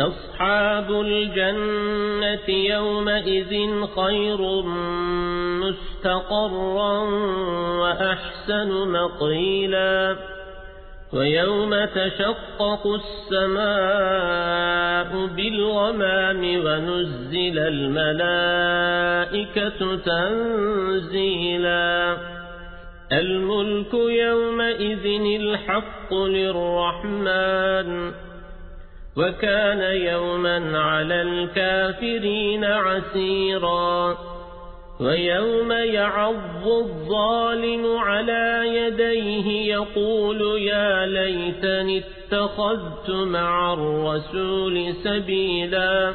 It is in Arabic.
أصحاب الجنة يومئذ خير مستقرا وأحسن مقيلا. ويوم تشقق السماء بالغمام ونزل الملائكة تنزيلا. الملك يومئذ الحق للرحمن وكان يوما على الكافرين عسيرا ويوم يعض الظالم على يديه يقول يا ليتني اتخذت مع الرسول سبيلا